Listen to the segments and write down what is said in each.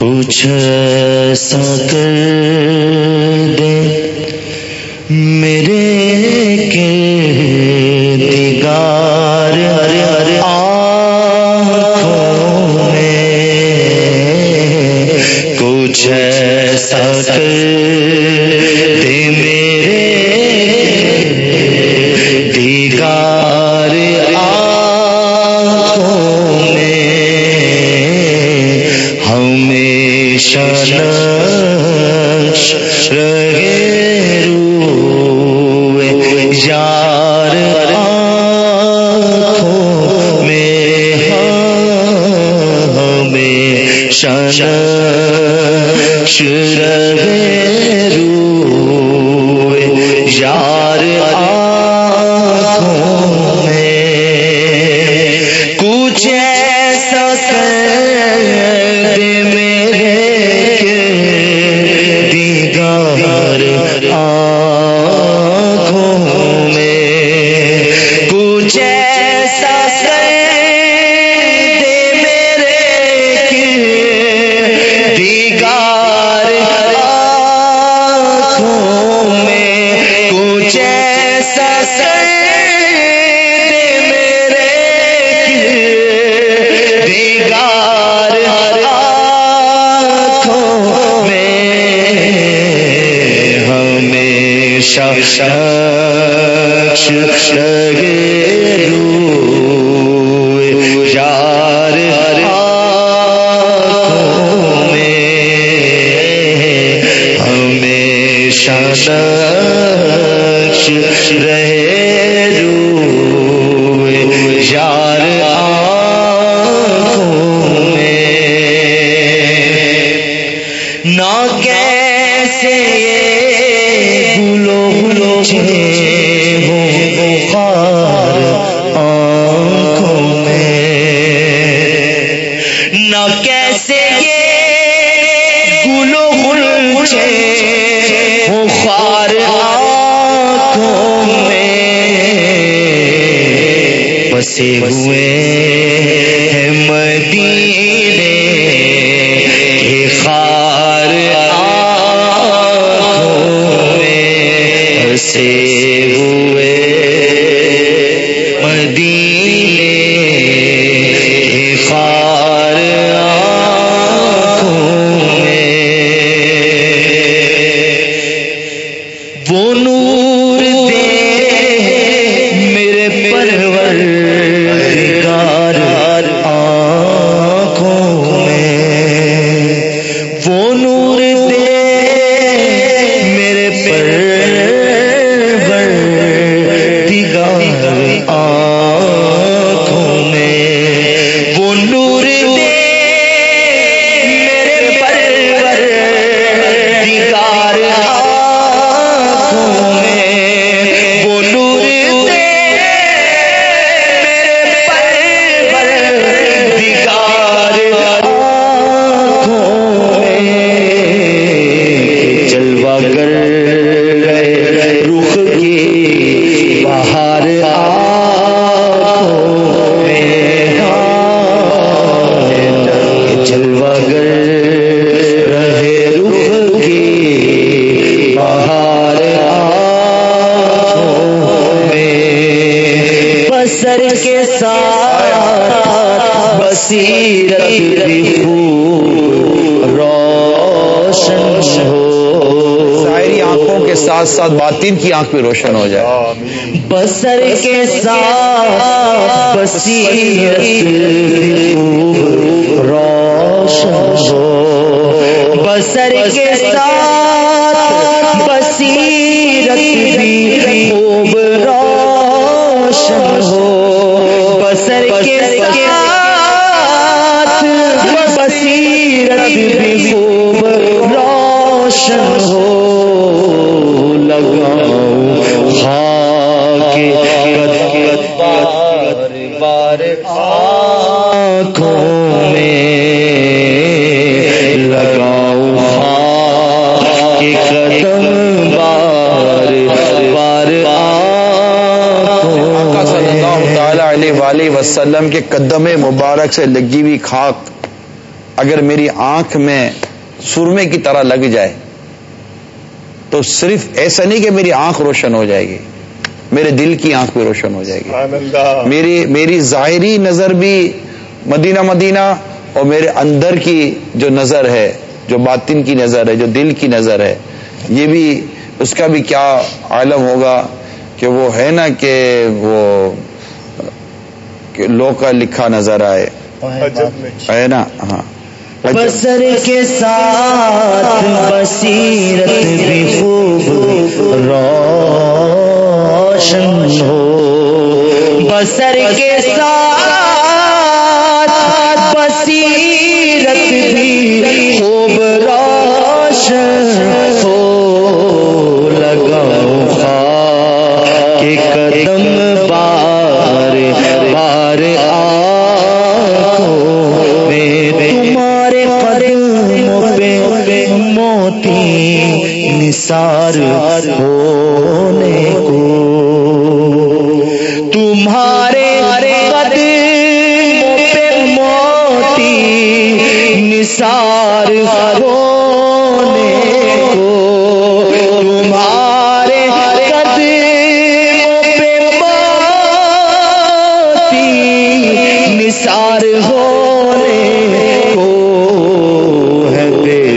کچھ ایسا دے۔ ہمیشہ بسے ہوئے ہیں مدینے کے خار آنکھوں میں بسے ہوئے روشن ہو۔ ظاہری آنکھوں کے ساتھ ساتھ باطن کی آنکھ بھی روشن ہو جائے۔ بسر کے ساتھ بصیرت روشن ہو۔ بسر کے ساتھ بصیرت بھی خوب روشن ہو۔ بسر کے ساتھ بصیرت بھی خوب روشن ہو، لگاؤں خاک بار بار آنکھوں میں، لگاؤں خاک قدم بار بار آقا صلی اللہ تعالی علیہ وآلہ وسلم کے قدم مبارک سے لگی ہوئی خاک۔ اگر میری آنکھ میں سرمے کی طرح لگ جائے تو صرف ایسا نہیں کہ میری آنکھ روشن ہو جائے گی میرے دل کی آنکھ بھی روشن ہو جائے گی۔ میری میری ظاہری نظر بھی مدینہ مدینہ اور میرے اندر کی جو نظر ہے جو باطن کی نظر ہے جو دل کی نظر ہے یہ بھی اس کا بھی کیا عالم ہوگا کہ وہ ہے نا کہ وہ لو کا لکھا نظر آئے۔ ہے نا؟ ہاں۔ بسر کے ساتھ بصیرت بھی خوب روشن ہو۔ بسر کے ساتھ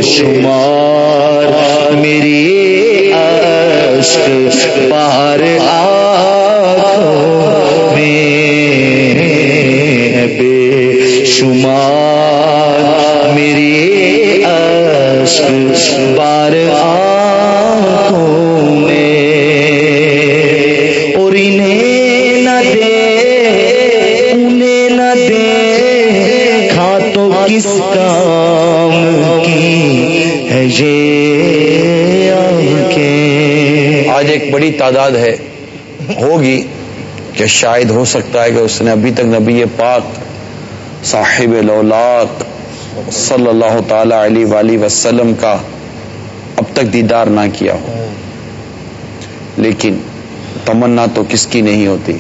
شمار میری عشق باہر بار آنکھوں میں اور انہیں نہ دے انہیں نہ دے۔ کھا تو کس کام کی ہے یہ آنکھیں؟ آج ایک بڑی تعداد ہے، ہوگی کہ شاید ہو سکتا ہے کہ اس نے ابھی تک نبی پاک، صاحب لولاق صلی اللہ تعالی علیہ وآلہ وسلم کا اب تک دیدار نہ کیا ہو۔ لیکن تمنا تو کس کی نہیں ہوتی۔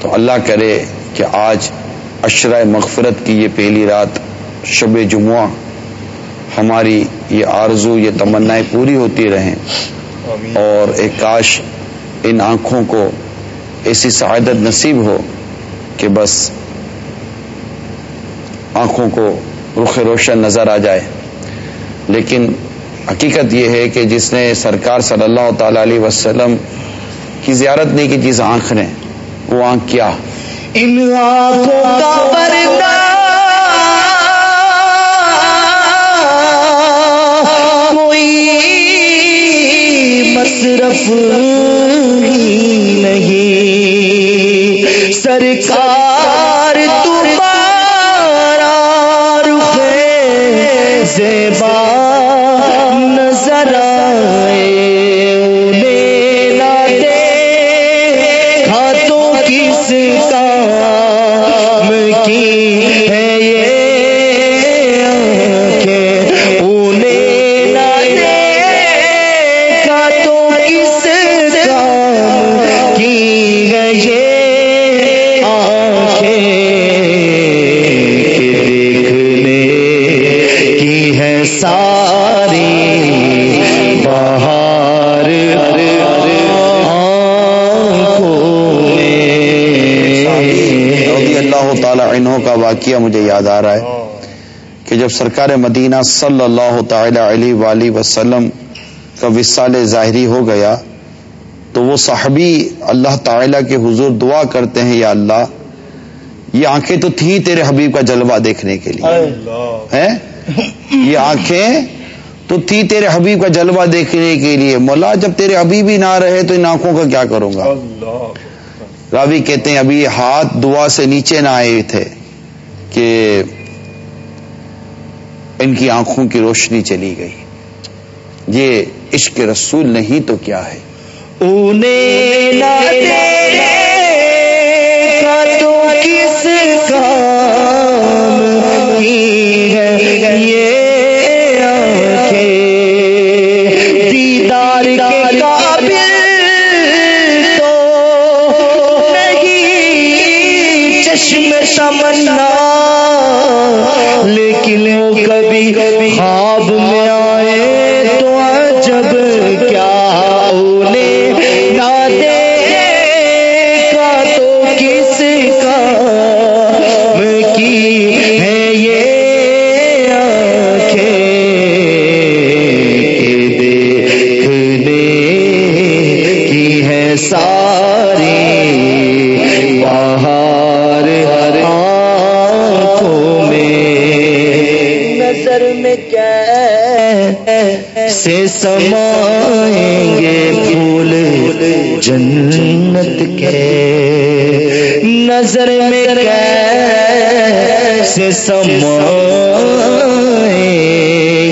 تو اللہ کرے کہ آج اشرۂ مغفرت کی یہ پہلی رات شب جمعہ ہماری یہ آرزو یہ تمنائیں پوری ہوتی رہیں۔ اور ایک کاش ان آنکھوں کو ایسی سعادت نصیب ہو کہ بس آنکھوں کو رخ روشن نظر آ جائے۔ لیکن حقیقت یہ ہے کہ جس نے سرکار صلی اللہ تعالی علیہ وسلم کی زیارت نہیں کی، جس آنکھ نے، وہ آنکھ کیا؟ واقعہ مجھے یاد آ رہا ہے کہ جب سرکار مدینہ صلی اللہ تعالی علیہ وآلہ وسلم کا وصال ظاہری ہو گیا تو وہ صحابی اللہ تعالی کے حضور دعا کرتے ہیں یا اللہ یہ آنکھیں تو تھیں تیرے حبیب کا جلوہ دیکھنے کے لیے۔ یہ آنکھیں تو تھی تیرے حبیب کا جلوہ دیکھنے کے لیے۔ مولا جب تیرے حبیب ہی نہ رہے تو ان آنکھوں کا کیا کروں گا؟ راوی کہتے ہیں ابھی ہاتھ دعا سے نیچے نہ آئے تھے۔ کہ ان کی آنکھوں کی روشنی چلی گئی۔ یہ عشق رسول نہیں تو کیا ہے؟ اونے سمائیں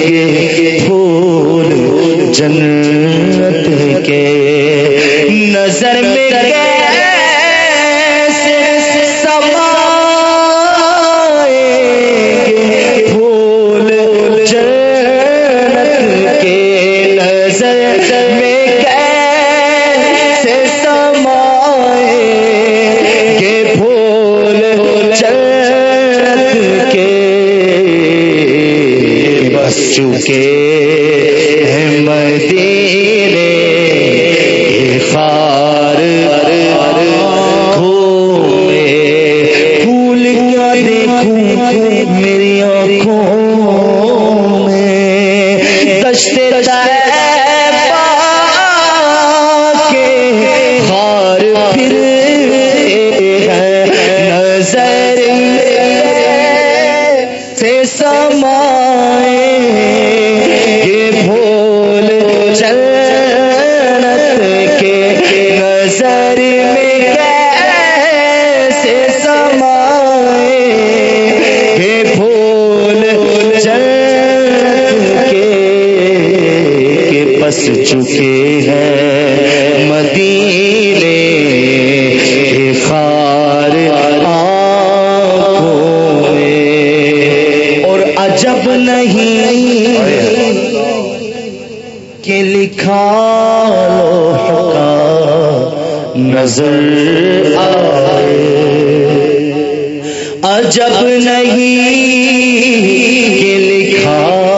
گے پھول جن نظر آئے۔ عجب نہیں کہ لکھا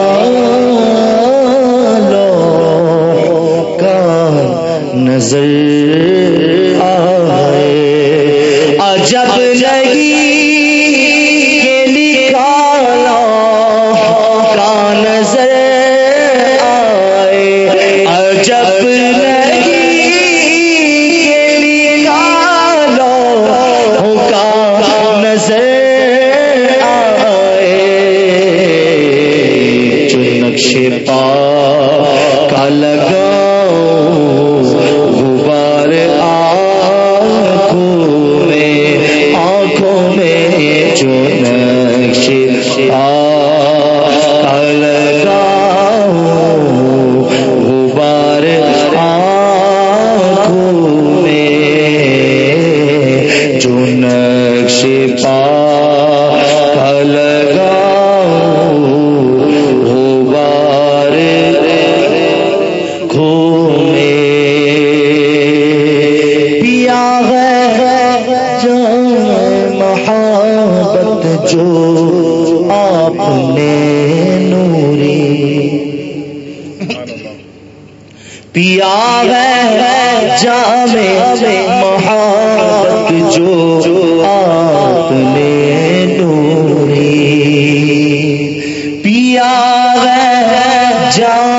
God. ہے جو آپ نے نوری پیا ہے جام محبت جو آپ نے نوری پیا جام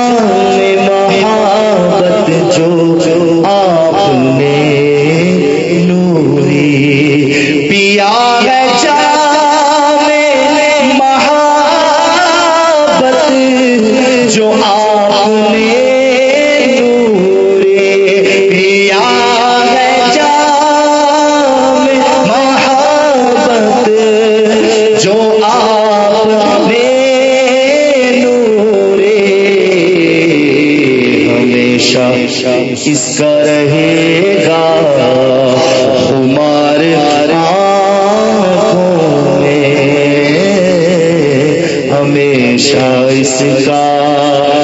ساتھ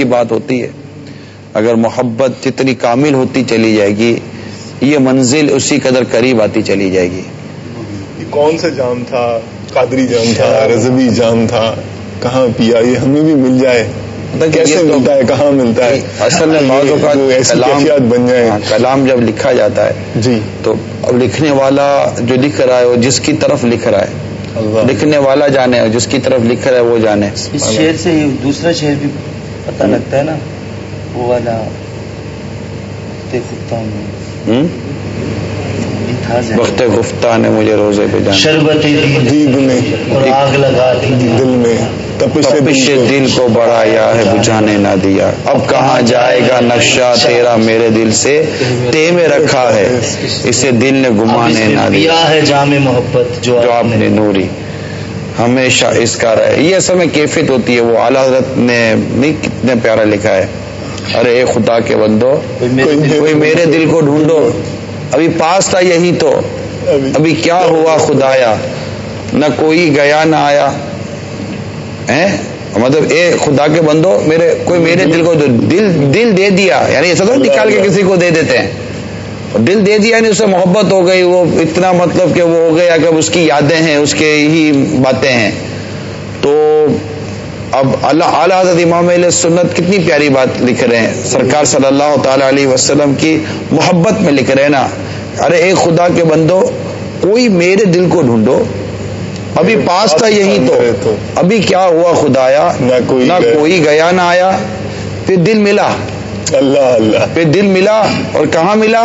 کی بات ہوتی ہے۔ اگر محبت جتنی کامل ہوتی چلی جائے گی یہ منزل اسی قدر قریب آتی چلی جائے گی۔ یہ کون سا جام تھا؟ قادری جام تھا رضوی جام تھا؟ کہاں پیا؟ یہ ہمیں بھی مل جائے۔ کیسے ملتا ہے؟ کہاں ملتا ہے؟ اصل میں بعض اوقات بن جائے۔ ہاں، کلام جب لکھا جاتا ہے جی۔ تو اب لکھنے والا جو لکھ رہا ہے وہ جس کی طرف لکھ رہا ہے۔ لکھنے والا جانے اور جس کی طرف لکھ رہا ہے وہ جانے۔ اس شعر سے دوسرا شعر بھی پتہ لگتا ہے نا وہ والا ہوں؟ وقت گفتہ نے مجھے روزے پہ جانا۔ شربت دیگ میں۔ اور آگ لگا دی۔ دل میں۔ تپش دل کو۔ بڑھایا ہے بجھانے نہ دیا۔ اب کہاں جائے گا نقشہ تیرا میرے دل سے؟ تے میں رکھا ہے۔ اسے دل نے گمانے نہ دیا۔ ہے جام محبت جو آپ نے نوری۔ ہمیشہ اس کا رہے۔ یہ اصل میں کیفیت ہوتی ہے وہ اعلیٰ حضرت نے نہیں کتنے پیارا لکھا ہے۔ ارے اے خدا کے بندو کوئی میرے دل کو ڈھونڈو۔ ابھی پاس تھا یہی تو۔ ابھی۔ کیا ہوا خدایا؟ نہ کوئی گیا نہ آیا۔ مطلب اے خدا کے بندو میرے کوئی میرے دل کو دل دل دے دیا۔ یعنی ایسا تو نکال کے کسی کو دے دیتے ہیں۔ دل دے دیا یعنی اس سے محبت ہو گئی وہ اتنا مطلب کہ وہ ہو گیا کہ اس کی یادیں ہیں اس کے ہی باتیں ہیں۔ تو اب اللہ اعلیٰ حضرت امام علیہ سنت کتنی پیاری بات لکھ رہے ہیں۔ سرکار صلی اللہ تعالی علیہ وسلم کی محبت میں لکھ رہے ہیں نا۔ ارے ایک خدا کے بندو کوئی میرے دل کو ڈھونڈو۔ ابھی پاس تھا یہی تو۔ ابھی کیا ہوا خدایا؟ نہ کوئی نہ گیا۔ کوئی گیا نہ آیا۔ پھر دل ملا۔ اللہ اللہ۔ پھر دل ملا اور کہاں ملا؟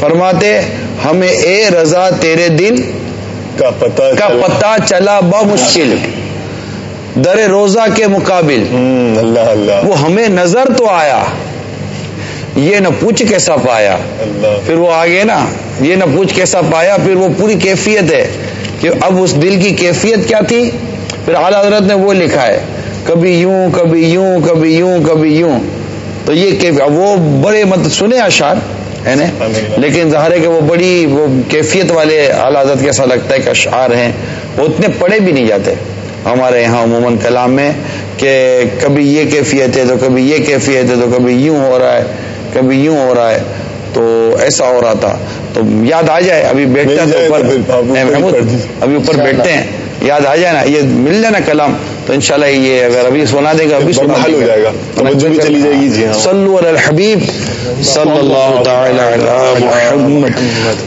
فرماتے ہمیں اے رضا تیرے دل کا پتہ کا چلا۔ پتہ چلا بمشکل۔ در روزہ کے مقابل۔ اللہ اللہ۔ وہ ہمیں نظر تو آیا۔ یہ نہ پوچھ کیسا پایا۔ اللہ۔ پھر وہ آگے نا یہ نہ پوچھ کیسا پایا پھر وہ پوری کیفیت ہے کہ اب اس دل کی کیفیت کیا تھی؟ پھر اعلیٰ حضرت نے وہ لکھا ہے کبھی یوں کبھی یوں کبھی یوں کبھی یوں۔ تو یہ کیف- اب وہ بڑے مطلب سنے اشعار۔ ہے نا؟ لیکن ظاہر ہے کہ وہ بڑی وہ کیفیت والے اعلیٰ حضرت کے ایسا لگتا ہے کہ اشعار ہیں۔ وہ اتنے پڑھے بھی نہیں جاتے۔ ہمارے یہاں عموماً کلام میں کہ کبھی یہ کیفیت ہے تو کبھی یہ کیفیت ہے تو کبھی یوں ہو رہا ہے کبھی یوں ہو رہا ہے۔ تو ایسا ہو رہا تھا۔ تو یاد آ جائے ابھی بیٹھتے ہیں تو اوپر۔ ابھی اوپر بیٹھتے ہیں۔ یاد آ جائے نا یہ مل جائے نا کلام۔ تو انشاءاللہ یہ اگر ابھی سنا دے گا ابھی سنا دے ہو جائے گا۔ توجہ بھی چلی جائے گی جی ہاں۔ صلو علی الحبیب۔ صلی اللہ تعالی علی محمد۔